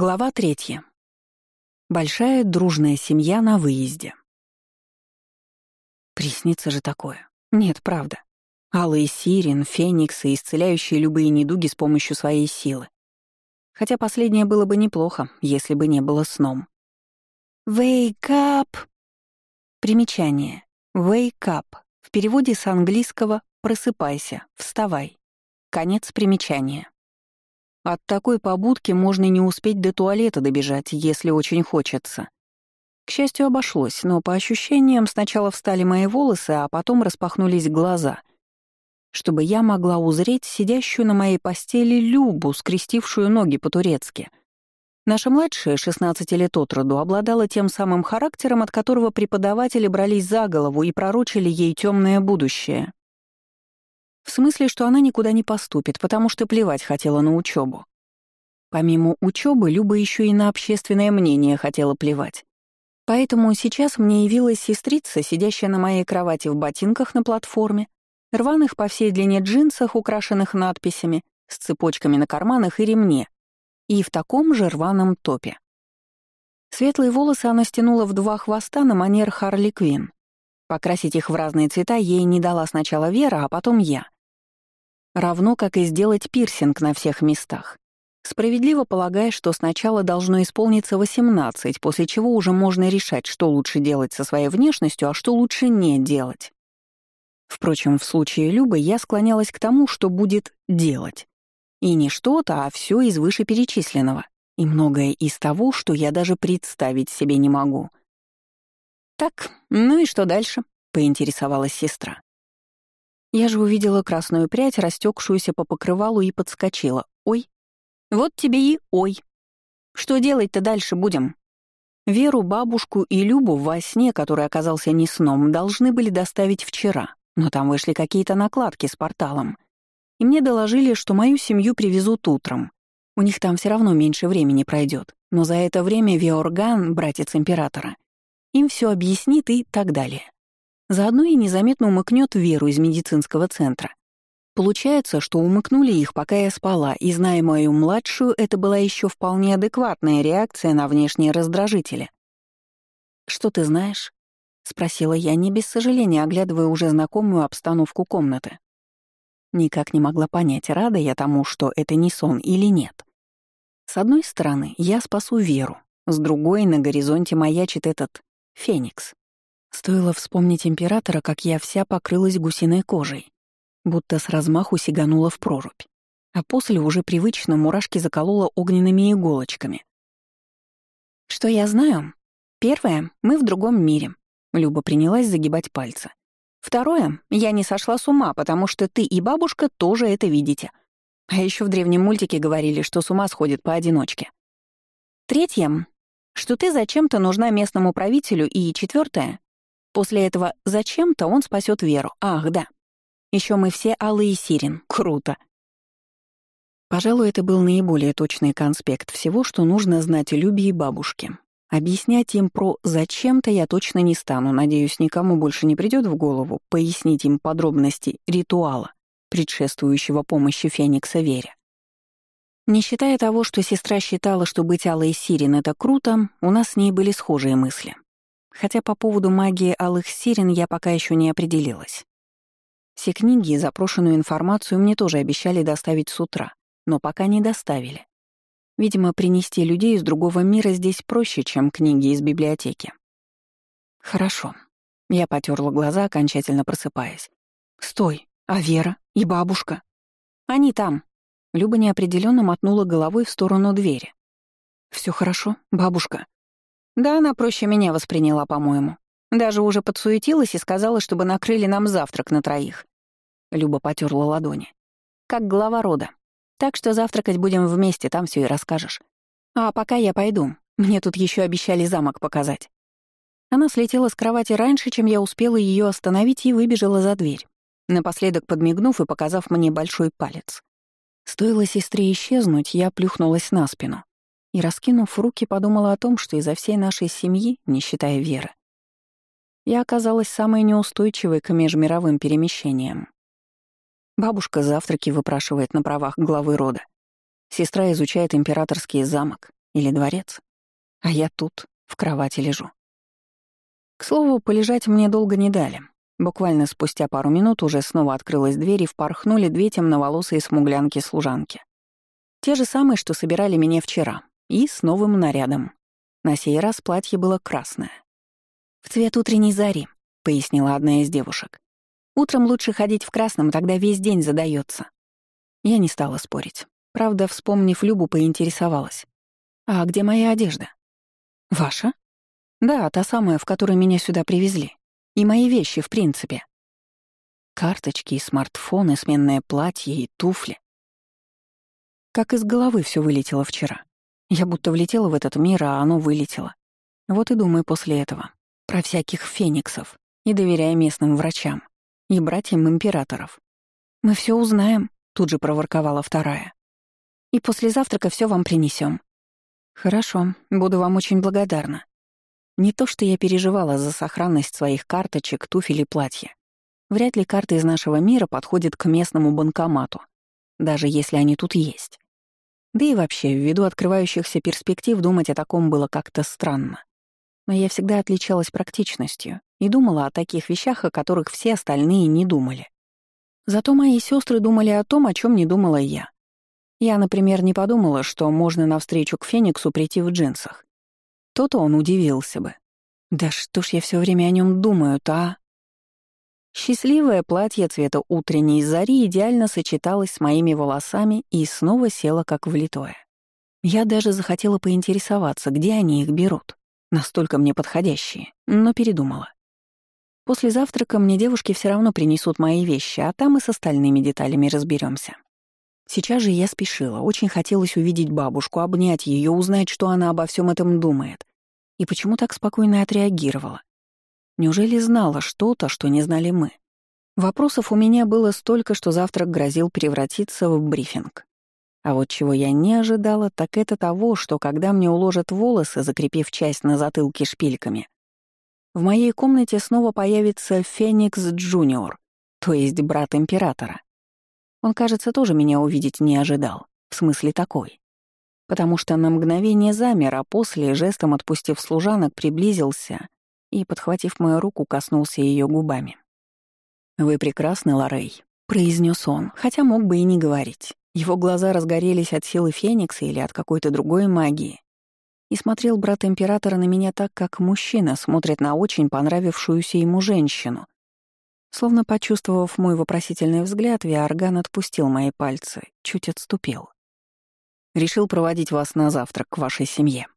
Глава третья. Большая дружная семья на выезде. Приснится же такое. Нет, правда. Алые сирен, фениксы, исцеляющие любые недуги с помощью своей силы. Хотя последнее было бы неплохо, если бы не было сном. «Wake up!» Примечание. «Wake up» в переводе с английского «просыпайся», «вставай». Конец примечания. От такой побудки можно не успеть до туалета добежать, если очень хочется. К счастью, обошлось, но по ощущениям сначала встали мои волосы, а потом распахнулись глаза, чтобы я могла узреть сидящую на моей постели Любу, скрестившую ноги по-турецки. Наша младшая, 16 лет от роду, обладала тем самым характером, от которого преподаватели брались за голову и пророчили ей темное будущее. В смысле, что она никуда не поступит, потому что плевать хотела на учебу. Помимо учебы, Люба еще и на общественное мнение хотела плевать. Поэтому сейчас мне явилась сестрица, сидящая на моей кровати в ботинках на платформе, рваных по всей длине джинсах, украшенных надписями, с цепочками на карманах и ремне, и в таком же рваном топе. Светлые волосы она стянула в два хвоста на манер Харли Квин. Покрасить их в разные цвета ей не дала сначала Вера, а потом я. Равно как и сделать пирсинг на всех местах. Справедливо полагая, что сначала должно исполниться 18, после чего уже можно решать, что лучше делать со своей внешностью, а что лучше не делать. Впрочем, в случае Любы я склонялась к тому, что будет делать. И не что-то, а все из вышеперечисленного. И многое из того, что я даже представить себе не могу. «Так, ну и что дальше?» — поинтересовалась сестра. Я же увидела красную прядь, растекшуюся по покрывалу, и подскочила. «Ой, вот тебе и ой. Что делать-то дальше будем?» Веру, бабушку и Любу во сне, который оказался не сном, должны были доставить вчера, но там вышли какие-то накладки с порталом. И мне доложили, что мою семью привезут утром. У них там все равно меньше времени пройдет, но за это время Виорган, братец императора, им все объяснит и так далее. Заодно и незаметно умыкнет Веру из медицинского центра. Получается, что умыкнули их, пока я спала, и, зная мою младшую, это была еще вполне адекватная реакция на внешние раздражители. «Что ты знаешь?» — спросила я, не без сожаления, оглядывая уже знакомую обстановку комнаты. Никак не могла понять, рада я тому, что это не сон или нет. С одной стороны, я спасу Веру, с другой на горизонте маячит этот Феникс. Стоило вспомнить императора, как я вся покрылась гусиной кожей, будто с размаху сиганула в прорубь. А после уже привычно мурашки заколола огненными иголочками. Что я знаю? Первое, мы в другом мире. Люба принялась загибать пальцы. Второе, я не сошла с ума, потому что ты и бабушка тоже это видите. А еще в древнем мультике говорили, что с ума сходит поодиночке. Третье, что ты зачем-то нужна местному правителю, и четвертое, После этого зачем-то он спасет Веру. Ах, да. Еще мы все алые сирен. Круто. Пожалуй, это был наиболее точный конспект всего, что нужно знать Любе и бабушке. Объяснять им про «зачем-то» я точно не стану, надеюсь, никому больше не придет в голову пояснить им подробности ритуала, предшествующего помощи Феникса Вере. Не считая того, что сестра считала, что быть Алой Сирен — это круто, у нас с ней были схожие мысли. Хотя по поводу магии алых сирен я пока еще не определилась. Все книги и запрошенную информацию мне тоже обещали доставить с утра, но пока не доставили. Видимо, принести людей из другого мира здесь проще, чем книги из библиотеки. Хорошо. Я потерла глаза, окончательно просыпаясь. Стой, а Вера и бабушка? Они там. Люба неопределенно мотнула головой в сторону двери. Все хорошо, бабушка. Да, она проще меня восприняла, по-моему. Даже уже подсуетилась и сказала, чтобы накрыли нам завтрак на троих. Люба потерла ладони. Как глава рода. Так что завтракать будем вместе, там все и расскажешь. А пока я пойду. Мне тут еще обещали замок показать. Она слетела с кровати раньше, чем я успела ее остановить и выбежала за дверь, напоследок подмигнув и показав мне большой палец. Стоило сестре исчезнуть, я плюхнулась на спину и, раскинув руки, подумала о том, что изо всей нашей семьи, не считая Веры, я оказалась самой неустойчивой к межмировым перемещениям. Бабушка завтраки выпрашивает на правах главы рода. Сестра изучает императорский замок. или дворец. А я тут, в кровати лежу. К слову, полежать мне долго не дали. Буквально спустя пару минут уже снова открылась дверь и впорхнули две темноволосые смуглянки-служанки. Те же самые, что собирали меня вчера, и с новым нарядом. На сей раз платье было красное. «В цвет утренней зари», — пояснила одна из девушек. «Утром лучше ходить в красном, тогда весь день задается. Я не стала спорить. Правда, вспомнив Любу, поинтересовалась. «А где моя одежда?» «Ваша?» «Да, та самая, в которой меня сюда привезли. И мои вещи, в принципе. Карточки, смартфоны, сменное платье и туфли. Как из головы все вылетело вчера. Я будто влетела в этот мир, а оно вылетело. Вот и думаю после этого. Про всяких фениксов. И доверяя местным врачам. И братьям императоров. «Мы все узнаем», — тут же проворковала вторая. «И после завтрака все вам принесем. «Хорошо, буду вам очень благодарна. Не то, что я переживала за сохранность своих карточек, туфель и платья. Вряд ли карты из нашего мира подходят к местному банкомату, даже если они тут есть. Да и вообще, ввиду открывающихся перспектив, думать о таком было как-то странно. Но я всегда отличалась практичностью и думала о таких вещах, о которых все остальные не думали. Зато мои сестры думали о том, о чем не думала я. Я, например, не подумала, что можно навстречу к Фениксу прийти в джинсах. То-то он удивился бы. Да что ж я все время о нем думаю-то, а? Счастливое платье цвета утренней зари идеально сочеталось с моими волосами и снова село как влитое. Я даже захотела поинтересоваться, где они их берут. Настолько мне подходящие, но передумала. После завтрака мне девушки все равно принесут мои вещи, а там и с остальными деталями разберемся. Сейчас же я спешила, очень хотелось увидеть бабушку, обнять ее, узнать, что она обо всем этом думает. И почему так спокойно отреагировала? Неужели знала что-то, что не знали мы? Вопросов у меня было столько, что завтрак грозил превратиться в брифинг. А вот чего я не ожидала, так это того, что когда мне уложат волосы, закрепив часть на затылке шпильками, в моей комнате снова появится Феникс Джуниор, то есть брат императора. Он, кажется, тоже меня увидеть не ожидал, в смысле такой потому что на мгновение замер, а после, жестом отпустив служанок, приблизился и, подхватив мою руку, коснулся ее губами. «Вы прекрасны, Лорей», — произнес он, хотя мог бы и не говорить. Его глаза разгорелись от силы Феникса или от какой-то другой магии. И смотрел брат императора на меня так, как мужчина смотрит на очень понравившуюся ему женщину. Словно почувствовав мой вопросительный взгляд, Виарган отпустил мои пальцы, чуть отступил. Решил проводить вас на завтрак к вашей семье».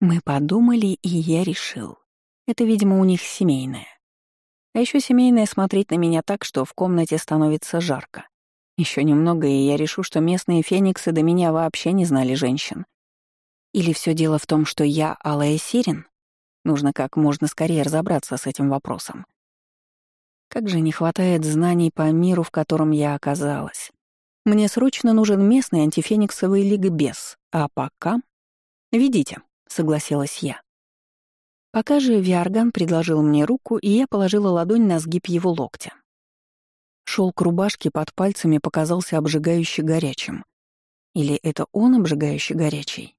Мы подумали, и я решил. Это, видимо, у них семейное. А еще семейное смотреть на меня так, что в комнате становится жарко. Еще немного, и я решу, что местные фениксы до меня вообще не знали женщин. Или все дело в том, что я Алая Сирин? Нужно как можно скорее разобраться с этим вопросом. Как же не хватает знаний по миру, в котором я оказалась. Мне срочно нужен местный антифениксовый ликбез, а пока... «Ведите», — согласилась я. Пока же Виарган предложил мне руку, и я положила ладонь на сгиб его локтя. Шелк рубашки под пальцами показался обжигающе горячим. Или это он обжигающе горячий?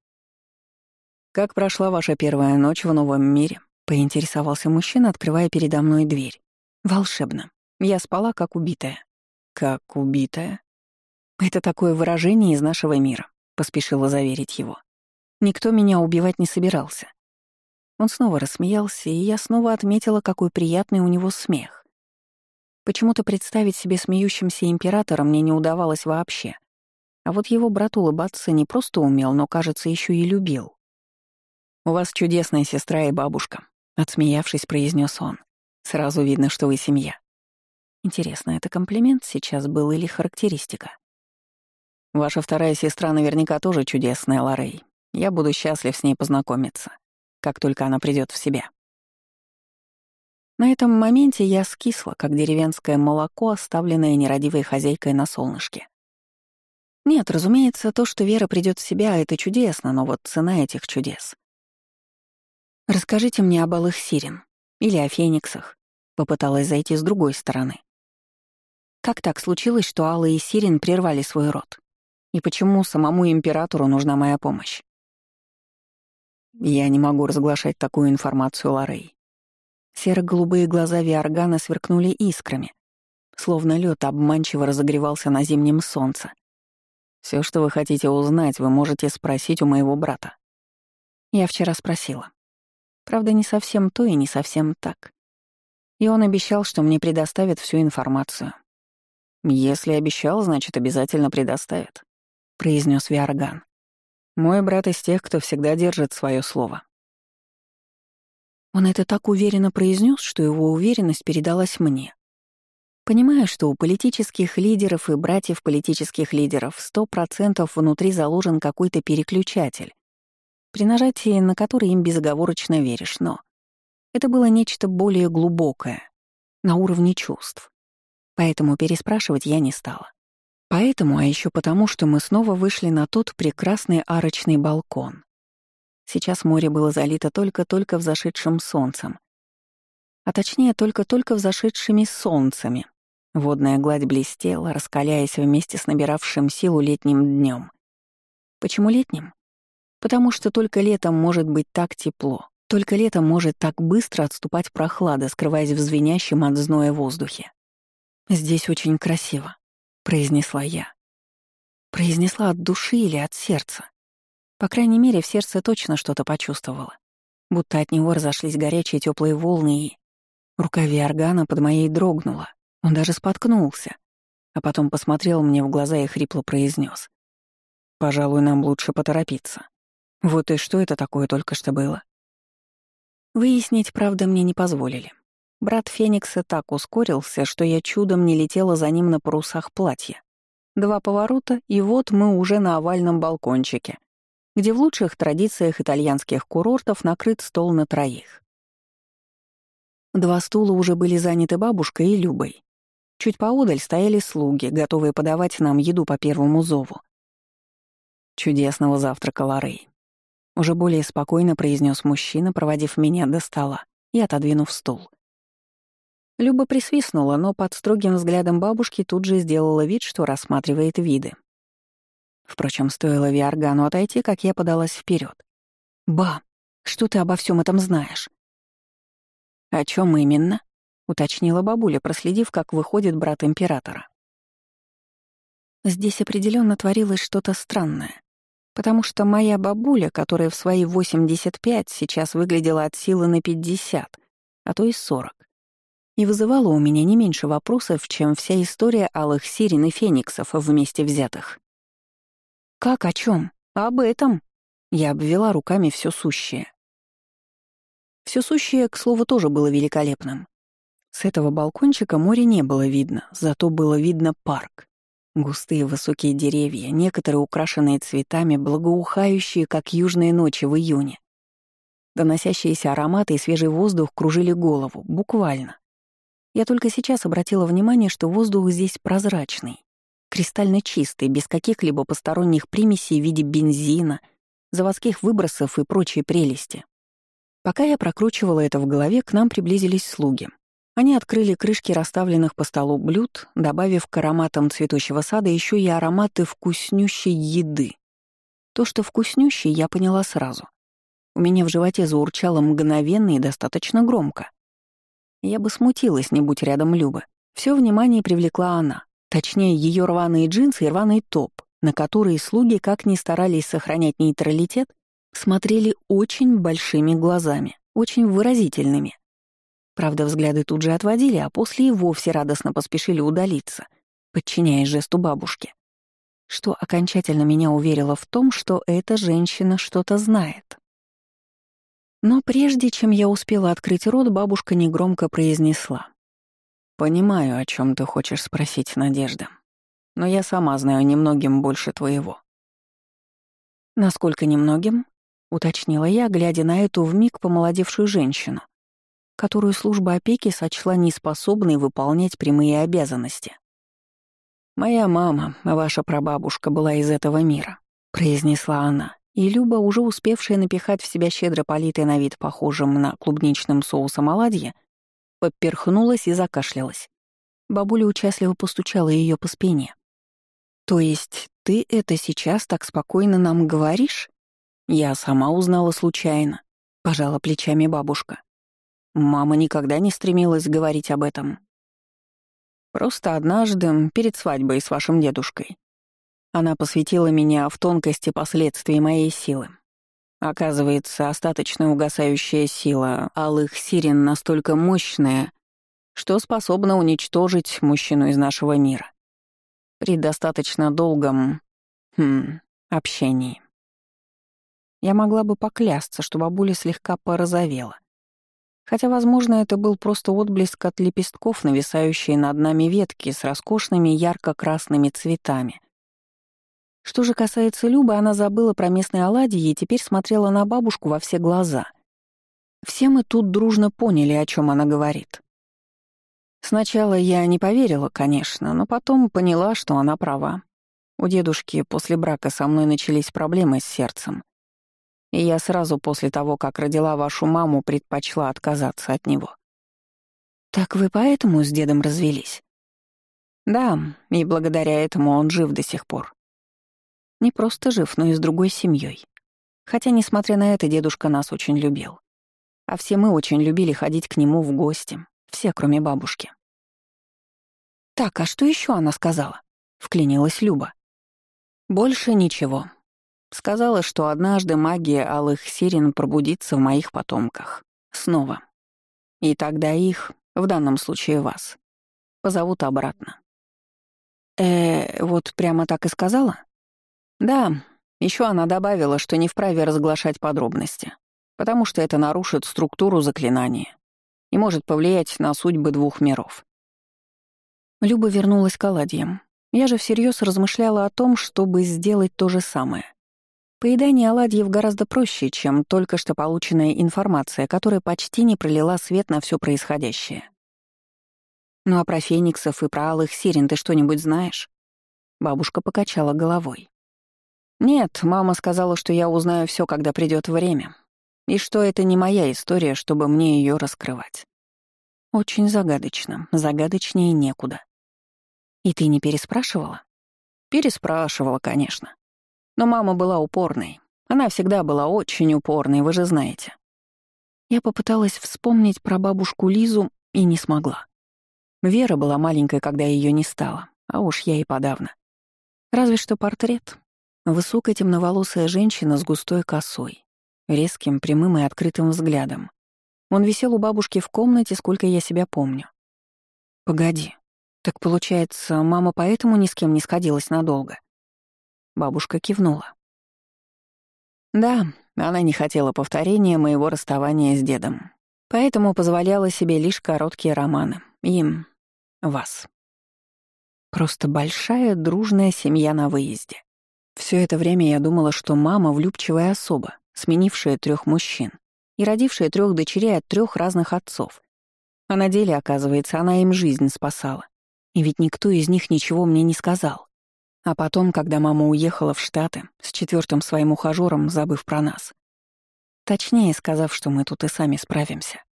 «Как прошла ваша первая ночь в новом мире?» — поинтересовался мужчина, открывая передо мной дверь. «Волшебно. Я спала, как убитая». «Как убитая?» «Это такое выражение из нашего мира», — поспешила заверить его. «Никто меня убивать не собирался». Он снова рассмеялся, и я снова отметила, какой приятный у него смех. Почему-то представить себе смеющимся императора мне не удавалось вообще. А вот его брат улыбаться не просто умел, но, кажется, еще и любил. «У вас чудесная сестра и бабушка», — отсмеявшись, произнес он. «Сразу видно, что вы семья». Интересно, это комплимент сейчас был или характеристика? Ваша вторая сестра наверняка тоже чудесная, Лорей. Я буду счастлив с ней познакомиться, как только она придет в себя. На этом моменте я скисла, как деревенское молоко, оставленное нерадивой хозяйкой на солнышке. Нет, разумеется, то, что Вера придет в себя, это чудесно, но вот цена этих чудес. Расскажите мне об алых сирен или о фениксах. Попыталась зайти с другой стороны. Как так случилось, что Алла и Сирен прервали свой род? И почему самому императору нужна моя помощь? Я не могу разглашать такую информацию, Лорей. Серо-голубые глаза Виоргана сверкнули искрами, словно лед обманчиво разогревался на зимнем солнце. Все, что вы хотите узнать, вы можете спросить у моего брата. Я вчера спросила. Правда, не совсем то и не совсем так. И он обещал, что мне предоставит всю информацию. «Если обещал, значит, обязательно предоставит», — произнес Виарган. «Мой брат из тех, кто всегда держит свое слово». Он это так уверенно произнес, что его уверенность передалась мне. Понимаю, что у политических лидеров и братьев политических лидеров сто процентов внутри заложен какой-то переключатель, при нажатии на который им безоговорочно веришь, но это было нечто более глубокое, на уровне чувств. Поэтому переспрашивать я не стала. Поэтому, а еще потому, что мы снова вышли на тот прекрасный арочный балкон. Сейчас море было залито только-только взошедшим солнцем. А точнее, только-только взошедшими солнцами. Водная гладь блестела, раскаляясь вместе с набиравшим силу летним днем. Почему летним? Потому что только летом может быть так тепло, только летом может так быстро отступать прохлада, скрываясь в звенящем от зноя воздухе. «Здесь очень красиво», — произнесла я. Произнесла от души или от сердца. По крайней мере, в сердце точно что-то почувствовала. Будто от него разошлись горячие теплые волны и... Рука Виоргана под моей дрогнула. Он даже споткнулся. А потом посмотрел мне в глаза и хрипло произнес: «Пожалуй, нам лучше поторопиться. Вот и что это такое только что было?» Выяснить, правда, мне не позволили. Брат Феникса так ускорился, что я чудом не летела за ним на парусах платья. Два поворота, и вот мы уже на овальном балкончике, где в лучших традициях итальянских курортов накрыт стол на троих. Два стула уже были заняты бабушкой и Любой. Чуть поодаль стояли слуги, готовые подавать нам еду по первому зову. «Чудесного завтрака, Лорей», — уже более спокойно произнес мужчина, проводив меня до стола и отодвинув стул. Люба присвистнула, но под строгим взглядом бабушки тут же сделала вид, что рассматривает виды. Впрочем, стоило Виаргану отойти, как я подалась вперед. «Ба, что ты обо всем этом знаешь?» «О чем именно?» — уточнила бабуля, проследив, как выходит брат императора. Здесь определенно творилось что-то странное, потому что моя бабуля, которая в свои 85 сейчас выглядела от силы на 50, а то и 40, и вызывала у меня не меньше вопросов, чем вся история алых сирен и фениксов вместе взятых. «Как о чем? Об этом?» Я обвела руками все сущее. Все сущее, к слову, тоже было великолепным. С этого балкончика море не было видно, зато было видно парк. Густые высокие деревья, некоторые украшенные цветами, благоухающие, как южные ночи в июне. Доносящиеся ароматы и свежий воздух кружили голову, буквально. Я только сейчас обратила внимание, что воздух здесь прозрачный кристально чистый, без каких-либо посторонних примесей в виде бензина, заводских выбросов и прочей прелести. Пока я прокручивала это в голове, к нам приблизились слуги. Они открыли крышки расставленных по столу блюд, добавив к ароматам цветущего сада еще и ароматы вкуснющей еды. То, что вкуснющей, я поняла сразу. У меня в животе заурчало мгновенно и достаточно громко. Я бы смутилась, не будь рядом Любы. Все внимание привлекла она. Точнее, ее рваные джинсы и рваный топ, на которые слуги, как ни старались сохранять нейтралитет, смотрели очень большими глазами, очень выразительными. Правда, взгляды тут же отводили, а после и вовсе радостно поспешили удалиться, подчиняясь жесту бабушки. Что окончательно меня уверило в том, что эта женщина что-то знает. Но прежде чем я успела открыть рот, бабушка негромко произнесла. «Понимаю, о чем ты хочешь спросить, Надежда. Но я сама знаю немногим больше твоего». «Насколько немногим?» — уточнила я, глядя на эту вмиг помолодевшую женщину, которую служба опеки сочла неспособной выполнять прямые обязанности. «Моя мама, ваша прабабушка, была из этого мира», — произнесла она, и Люба, уже успевшая напихать в себя щедро политый на вид похожим на клубничным соусом оладья, Поперхнулась и закашлялась. Бабуля участливо постучала ее по спине. «То есть ты это сейчас так спокойно нам говоришь?» Я сама узнала случайно, пожала плечами бабушка. Мама никогда не стремилась говорить об этом. Просто однажды, перед свадьбой с вашим дедушкой, она посвятила меня в тонкости последствий моей силы. Оказывается, остаточная угасающая сила алых сирен настолько мощная, что способна уничтожить мужчину из нашего мира. При достаточно долгом... Хм, общении. Я могла бы поклясться, что бабуля слегка порозовела. Хотя, возможно, это был просто отблеск от лепестков, нависающие над нами ветки с роскошными ярко-красными цветами. Что же касается Любы, она забыла про местные оладьи и теперь смотрела на бабушку во все глаза. Все мы тут дружно поняли, о чем она говорит. Сначала я не поверила, конечно, но потом поняла, что она права. У дедушки после брака со мной начались проблемы с сердцем. И я сразу после того, как родила вашу маму, предпочла отказаться от него. «Так вы поэтому с дедом развелись?» «Да, и благодаря этому он жив до сих пор. Не просто жив, но и с другой семьей. Хотя, несмотря на это, дедушка нас очень любил. А все мы очень любили ходить к нему в гости, все, кроме бабушки. «Так, а что еще она сказала?» — вклинилась Люба. «Больше ничего. Сказала, что однажды магия алых сирен пробудится в моих потомках. Снова. И тогда их, в данном случае вас, позовут обратно». «Э, вот прямо так и сказала?» «Да, еще она добавила, что не вправе разглашать подробности, потому что это нарушит структуру заклинания и может повлиять на судьбы двух миров. Люба вернулась к оладьям. Я же всерьез размышляла о том, чтобы сделать то же самое. Поедание оладьев гораздо проще, чем только что полученная информация, которая почти не пролила свет на все происходящее. «Ну а про фениксов и про алых сирен ты что-нибудь знаешь?» Бабушка покачала головой. «Нет, мама сказала, что я узнаю все, когда придет время, и что это не моя история, чтобы мне ее раскрывать. Очень загадочно, загадочнее некуда. «И ты не переспрашивала?» «Переспрашивала, конечно. Но мама была упорной. Она всегда была очень упорной, вы же знаете». Я попыталась вспомнить про бабушку Лизу и не смогла. Вера была маленькой, когда ее не стало, а уж я и подавно. Разве что портрет. Высокая темноволосая женщина с густой косой, резким, прямым и открытым взглядом. Он висел у бабушки в комнате, сколько я себя помню. «Погоди, «Так получается, мама поэтому ни с кем не сходилась надолго?» Бабушка кивнула. «Да, она не хотела повторения моего расставания с дедом, поэтому позволяла себе лишь короткие романы. Им. вас. Просто большая дружная семья на выезде. Все это время я думала, что мама — влюбчивая особа, сменившая трех мужчин и родившая трех дочерей от трех разных отцов. А на деле, оказывается, она им жизнь спасала. И ведь никто из них ничего мне не сказал. А потом, когда мама уехала в Штаты с четвертым своим ухажером, забыв про нас. Точнее, сказав, что мы тут и сами справимся.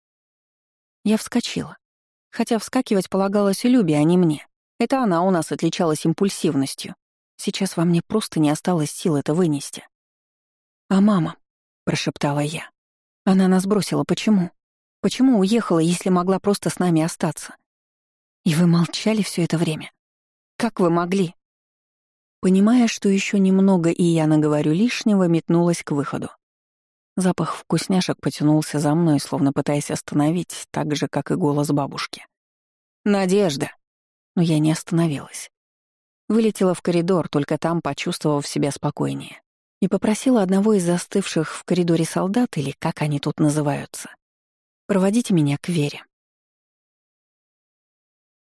Я вскочила. Хотя вскакивать полагалось и Любе, а не мне. Это она у нас отличалась импульсивностью. Сейчас во мне просто не осталось сил это вынести. «А мама?» — прошептала я. «Она нас бросила. Почему? Почему уехала, если могла просто с нами остаться? И вы молчали все это время? Как вы могли? Понимая, что еще немного и я наговорю лишнего, метнулась к выходу. Запах вкусняшек потянулся за мной, словно пытаясь остановить, так же, как и голос бабушки. «Надежда!» Но я не остановилась. Вылетела в коридор, только там почувствовав себя спокойнее, и попросила одного из застывших в коридоре солдат, или как они тут называются, проводить меня к Вере.